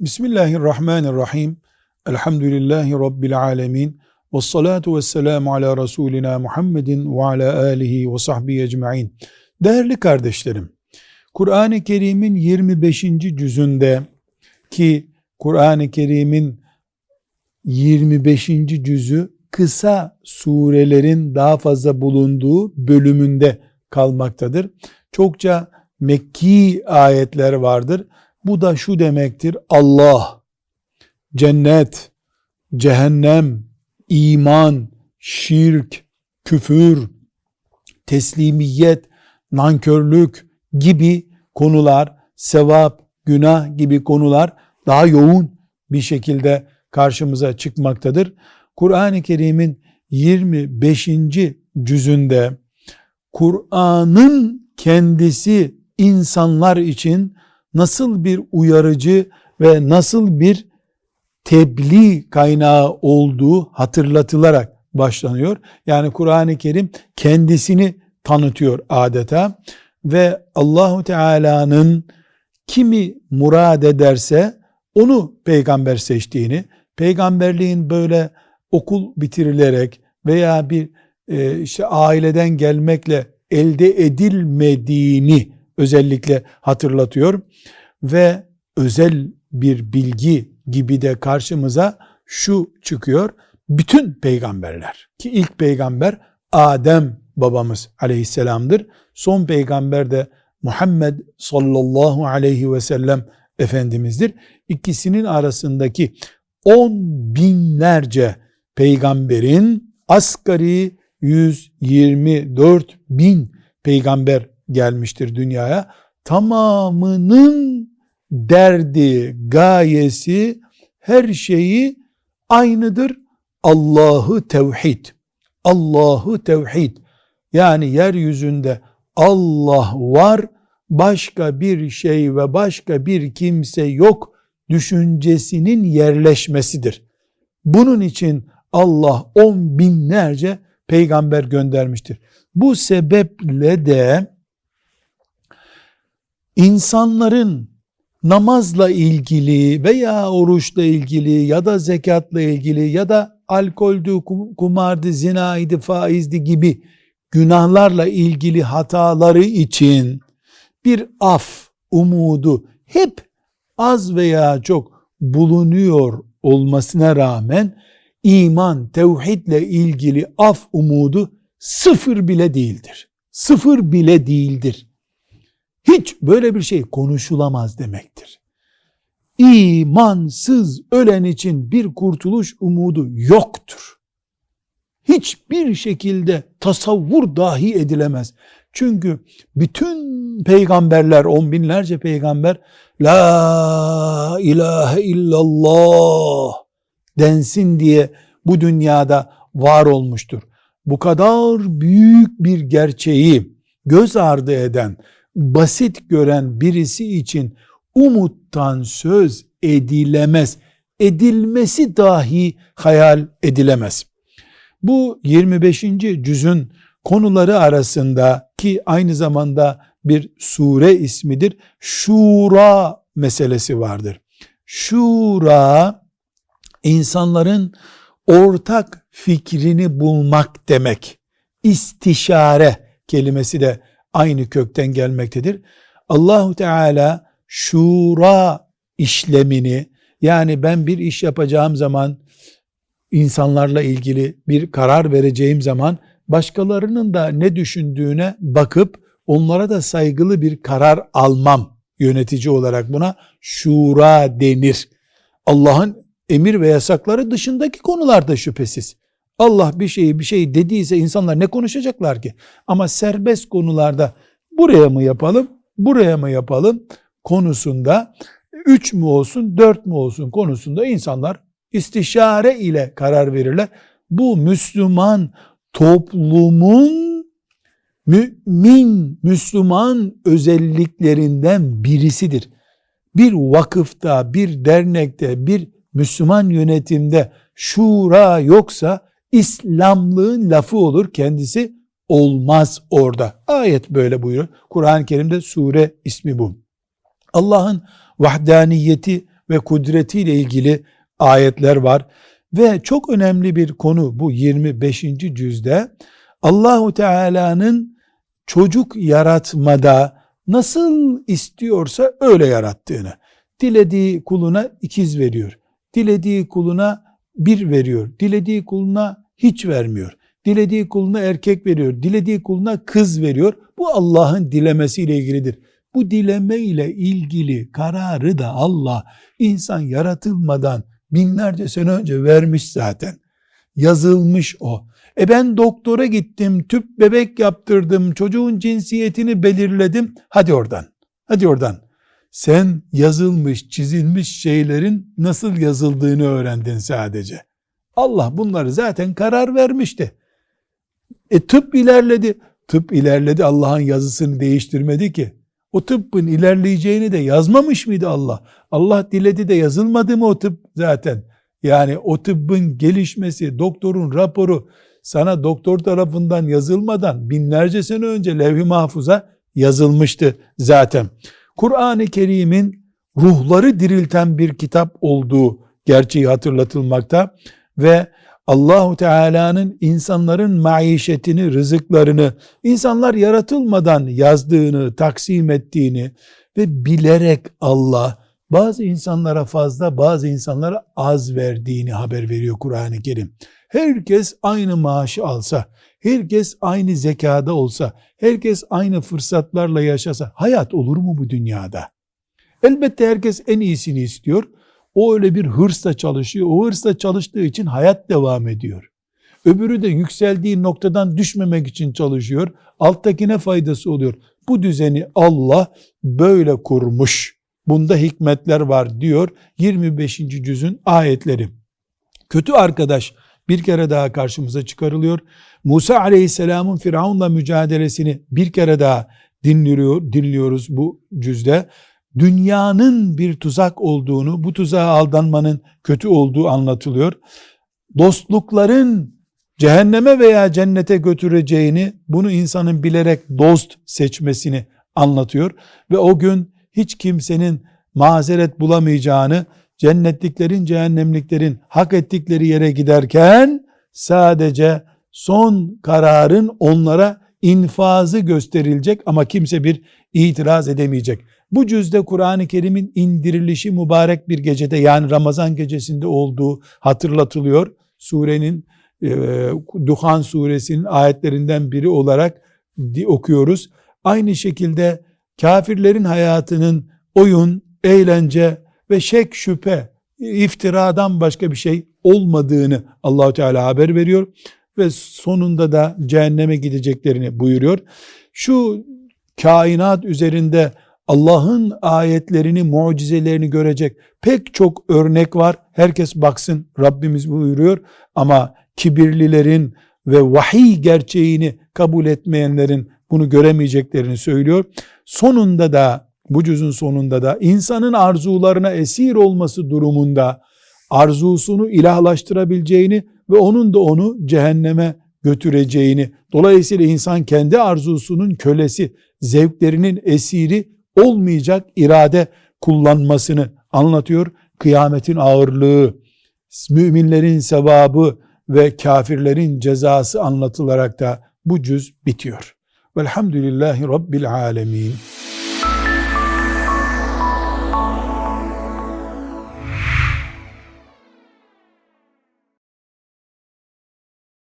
Bismillahirrahmanirrahim. Elhamdülillahi Rabbil alemin. Ve salatu ve selamu ala Resulina Muhammedin ve ala alihi ve sahbihi ecma'in. Değerli kardeşlerim, Kur'an-ı Kerim'in 25. cüzünde ki Kur'an-ı Kerim'in 25. cüzü kısa surelerin daha fazla bulunduğu bölümünde kalmaktadır. Çokça Mekki ayetler vardır. Bu da şu demektir. Allah, cennet, cehennem, iman, şirk, küfür, teslimiyet, nankörlük gibi konular, sevap, günah gibi konular daha yoğun bir şekilde karşımıza çıkmaktadır. Kur'an-ı Kerim'in 25. cüzünde Kur'an'ın kendisi insanlar için nasıl bir uyarıcı ve nasıl bir tebliğ kaynağı olduğu hatırlatılarak başlanıyor. Yani Kur'an-ı Kerim kendisini tanıtıyor adeta ve Allahu Teala'nın kimi murad ederse onu peygamber seçtiğini, peygamberliğin böyle okul bitirilerek veya bir e, işte aileden gelmekle elde edilmediğini özellikle hatırlatıyor ve özel bir bilgi gibi de karşımıza şu çıkıyor. Bütün peygamberler ki ilk peygamber Adem babamız aleyhisselamdır. Son peygamber de Muhammed sallallahu aleyhi ve sellem Efendimizdir. İkisinin arasındaki on binlerce peygamberin asgari 124 bin peygamber gelmiştir dünyaya. Tamamının derdi, gayesi, her şeyi aynıdır. Allah'ı tevhid. Allah'ı tevhid. Yani yeryüzünde Allah var, başka bir şey ve başka bir kimse yok düşüncesinin yerleşmesidir. Bunun için Allah on binlerce peygamber göndermiştir. Bu sebeple de insanların namazla ilgili veya oruçla ilgili ya da zekatla ilgili ya da alkoldü, kumardı, zinaydı, faizdi gibi günahlarla ilgili hataları için bir af umudu hep az veya çok bulunuyor olmasına rağmen iman, tevhidle ilgili af umudu sıfır bile değildir. Sıfır bile değildir. Hiç böyle bir şey konuşulamaz demektir. İmansız ölen için bir kurtuluş umudu yoktur. Hiçbir şekilde tasavvur dahi edilemez. Çünkü bütün peygamberler, on binlerce peygamber La ilahe illallah densin diye bu dünyada var olmuştur. Bu kadar büyük bir gerçeği göz ardı eden, basit gören birisi için umuttan söz edilemez. Edilmesi dahi hayal edilemez. Bu 25. cüzün konuları arasında ki aynı zamanda bir sure ismidir. Şura meselesi vardır. Şura insanların ortak fikrini bulmak demek. İstişare kelimesi de aynı kökten gelmektedir. Allahu Teala şura işlemini yani ben bir iş yapacağım zaman insanlarla ilgili bir karar vereceğim zaman başkalarının da ne düşündüğüne bakıp onlara da saygılı bir karar almam yönetici olarak buna şura denir. Allah'ın emir ve yasakları dışındaki konularda şüphesiz. Allah bir şeyi bir şey dediyse insanlar ne konuşacaklar ki? Ama serbest konularda buraya mı yapalım, buraya mı yapalım konusunda üç mü olsun, dört mü olsun konusunda insanlar istişare ile karar verirler. Bu Müslüman toplumun mümin, Müslüman özelliklerinden birisidir. Bir vakıfta, bir dernekte, bir Müslüman yönetimde şura yoksa İslamlığın lafı olur kendisi olmaz orada. Ayet böyle buyuruyor. Kur'an-ı Kerim'de sure ismi bu. Allah'ın vahdaniyeti ve kudretiyle ilgili ayetler var. Ve çok önemli bir konu bu 25. cüzde Allahu Teala'nın çocuk yaratmada nasıl istiyorsa öyle yarattığını. Dilediği kuluna ikiz veriyor. Dilediği kuluna bir veriyor. Dilediği kuluna hiç vermiyor. Dilediği kuluna erkek veriyor. Dilediği kuluna kız veriyor. Bu Allah'ın dilemesiyle ilgilidir. Bu dileme ile ilgili kararı da Allah insan yaratılmadan binlerce sene önce vermiş zaten. Yazılmış o. E ben doktora gittim, tüp bebek yaptırdım, çocuğun cinsiyetini belirledim. Hadi oradan. Hadi oradan. Sen yazılmış, çizilmiş şeylerin nasıl yazıldığını öğrendin sadece. Allah bunları zaten karar vermişti. E tıp ilerledi. Tıp ilerledi Allah'ın yazısını değiştirmedi ki. O tıbbın ilerleyeceğini de yazmamış mıydı Allah? Allah diledi de yazılmadı mı o tıp zaten? Yani o tıbbın gelişmesi, doktorun raporu sana doktor tarafından yazılmadan binlerce sene önce levh-i mahfuza yazılmıştı zaten. Kur'an-ı Kerim'in ruhları dirilten bir kitap olduğu gerçeği hatırlatılmakta ve Allahu Teala'nın insanların maişetini, rızıklarını insanlar yaratılmadan yazdığını, taksim ettiğini ve bilerek Allah bazı insanlara fazla, bazı insanlara az verdiğini haber veriyor Kur'an-ı Kerim. Herkes aynı maaşı alsa, herkes aynı zekada olsa, herkes aynı fırsatlarla yaşasa hayat olur mu bu dünyada? Elbette herkes en iyisini istiyor. O öyle bir hırsla çalışıyor. O hırsla çalıştığı için hayat devam ediyor. Öbürü de yükseldiği noktadan düşmemek için çalışıyor. Alttakine faydası oluyor. Bu düzeni Allah böyle kurmuş. Bunda hikmetler var diyor 25. cüzün ayetleri. Kötü arkadaş bir kere daha karşımıza çıkarılıyor. Musa aleyhisselamın Firavun'la mücadelesini bir kere daha dinliyor, dinliyoruz bu cüzde dünyanın bir tuzak olduğunu, bu tuzağa aldanmanın kötü olduğu anlatılıyor. Dostlukların cehenneme veya cennete götüreceğini, bunu insanın bilerek dost seçmesini anlatıyor. Ve o gün hiç kimsenin mazeret bulamayacağını, cennetliklerin, cehennemliklerin hak ettikleri yere giderken, sadece son kararın onlara infazı gösterilecek ama kimse bir itiraz edemeyecek. Bu cüzde Kur'an-ı Kerim'in indirilişi mübarek bir gecede yani Ramazan gecesinde olduğu hatırlatılıyor. Surenin e, Duhan suresinin ayetlerinden biri olarak okuyoruz. Aynı şekilde kafirlerin hayatının oyun, eğlence ve şek şüphe, iftiradan başka bir şey olmadığını Allahu Teala haber veriyor ve sonunda da cehenneme gideceklerini buyuruyor. Şu kainat üzerinde Allah'ın ayetlerini, mucizelerini görecek pek çok örnek var. Herkes baksın Rabbimiz buyuruyor ama kibirlilerin ve vahiy gerçeğini kabul etmeyenlerin bunu göremeyeceklerini söylüyor. Sonunda da bu cüzün sonunda da insanın arzularına esir olması durumunda arzusunu ilahlaştırabileceğini ve onun da onu cehenneme götüreceğini, dolayısıyla insan kendi arzusunun kölesi, zevklerinin esiri olmayacak irade kullanmasını anlatıyor. Kıyametin ağırlığı, müminlerin sevabı ve kafirlerin cezası anlatılarak da bu cüz bitiyor. Velhamdülillahi Rabbil Alemin.